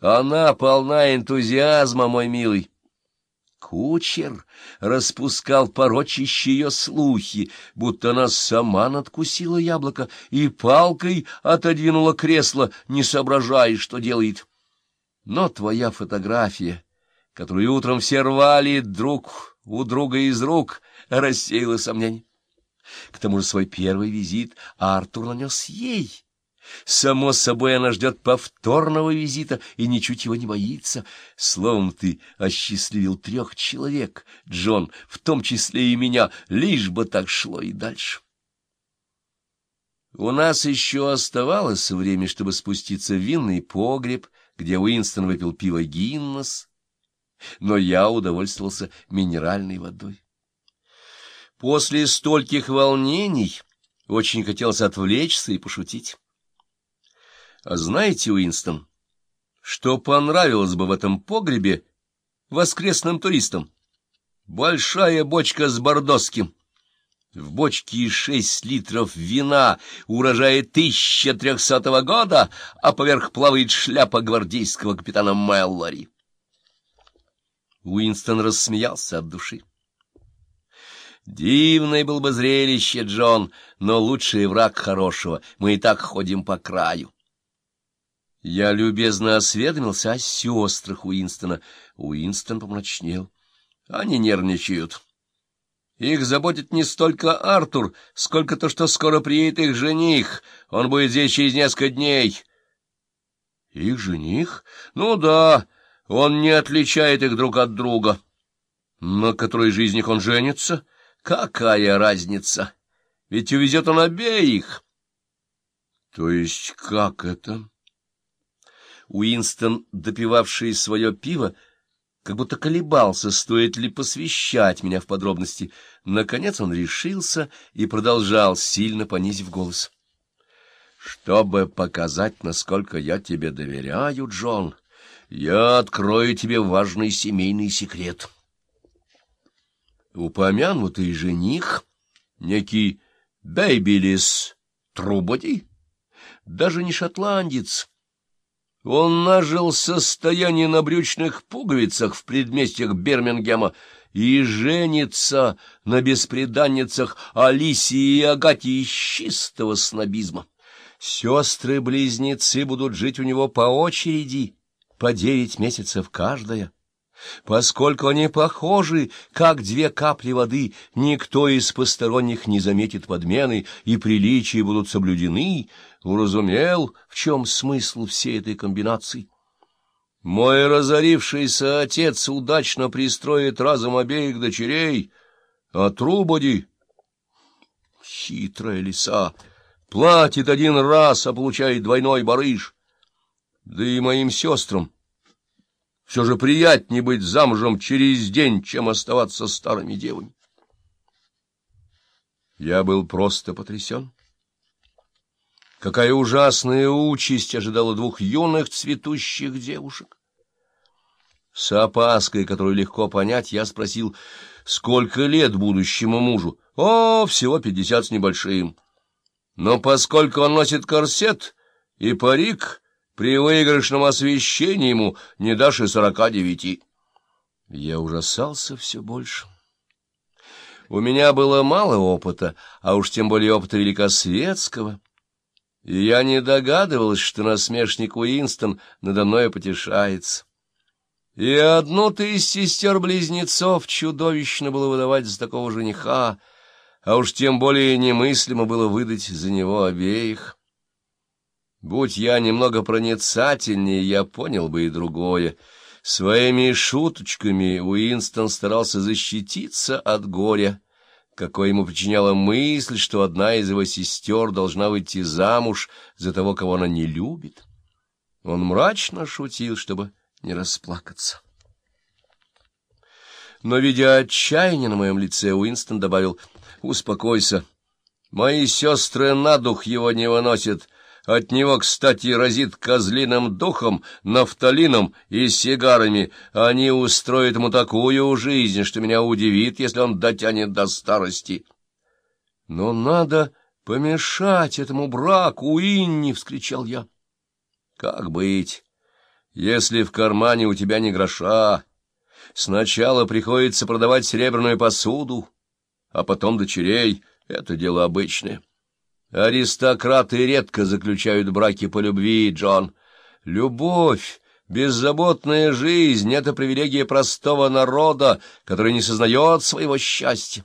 Она полна энтузиазма, мой милый. Кучер распускал порочащие ее слухи, будто она сама надкусила яблоко и палкой отодвинула кресло, не соображая, что делает. Но твоя фотография, которую утром все рвали друг у друга из рук, рассеяла сомнения. К тому же свой первый визит Артур нанес ей. Само собой, она ждет повторного визита и ничуть его не боится. Словом, ты осчастливил трех человек, Джон, в том числе и меня, лишь бы так шло и дальше. У нас еще оставалось время, чтобы спуститься в винный погреб, где Уинстон выпил пиво Гиннес, но я удовольствовался минеральной водой. После стольких волнений очень хотелось отвлечься и пошутить. А знаете, Уинстон, что понравилось бы в этом погребе воскресным туристам? Большая бочка с бордоским. В бочке шесть литров вина, урожая 1300 года, а поверх плавает шляпа гвардейского капитана Меллори. Уинстон рассмеялся от души. Дивное было бы зрелище, Джон, но лучший враг хорошего. Мы и так ходим по краю. Я любезно осведомился о сестрах Уинстона. Уинстон помрачнел. Они нервничают. Их заботит не столько Артур, сколько то, что скоро приедет их жених. Он будет здесь через несколько дней. Их жених? Ну да, он не отличает их друг от друга. На которой же из них он женится? Какая разница? Ведь увезет он обеих. То есть как это? Уинстон, допивавший свое пиво, как будто колебался, стоит ли посвящать меня в подробности. Наконец он решился и продолжал, сильно понизив голос. — Чтобы показать, насколько я тебе доверяю, Джон, я открою тебе важный семейный секрет. Упомянутый жених, некий Бейбилис Трубоди, даже не шотландец, — он нажил состояние на брючных пуговицах в предместьях Бермингема и женится на беспреданницах Алисии и Агате из чистого снобизма. Сестры-близнецы будут жить у него по очереди, по девять месяцев каждая. Поскольку они похожи, как две капли воды, никто из посторонних не заметит подмены, и приличия будут соблюдены, уразумел, в чем смысл всей этой комбинации. Мой разорившийся отец удачно пристроит разом обеих дочерей, а Трубоди — хитрая лиса, платит один раз, а получает двойной барыш. Да и моим сестрам все же приятнее быть замужем через день, чем оставаться старыми девами. Я был просто потрясен. Какая ужасная участь ожидала двух юных цветущих девушек. С опаской, которую легко понять, я спросил, сколько лет будущему мужу. О, всего пятьдесят с небольшим. Но поскольку он носит корсет и парик, при выигрышном освещении ему не дашь и сорока девяти. Я ужасался все больше. У меня было мало опыта, а уж тем более опыта великосветского. И я не догадывался, что насмешник Уинстон надо мной потешается. И одну-то из сестер-близнецов чудовищно было выдавать за такого жениха, а уж тем более немыслимо было выдать за него обеих. Будь я немного проницательнее, я понял бы и другое. Своими шуточками Уинстон старался защититься от горя, какое ему причиняла мысль, что одна из его сестер должна выйти замуж за того, кого она не любит. Он мрачно шутил, чтобы не расплакаться. Но, видя отчаяние на моем лице, Уинстон добавил, «Успокойся, мои сестры на дух его не выносят». От него, кстати, разит козлиным духом, нафталином и сигарами. Они устроят ему такую жизнь, что меня удивит, если он дотянет до старости. — Но надо помешать этому браку, Инни! — вскричал я. — Как быть? Если в кармане у тебя не гроша, сначала приходится продавать серебряную посуду, а потом дочерей — это дело обычное. Аристократы редко заключают браки по любви, Джон. Любовь, беззаботная жизнь — это привилегия простого народа, который не сознает своего счастья.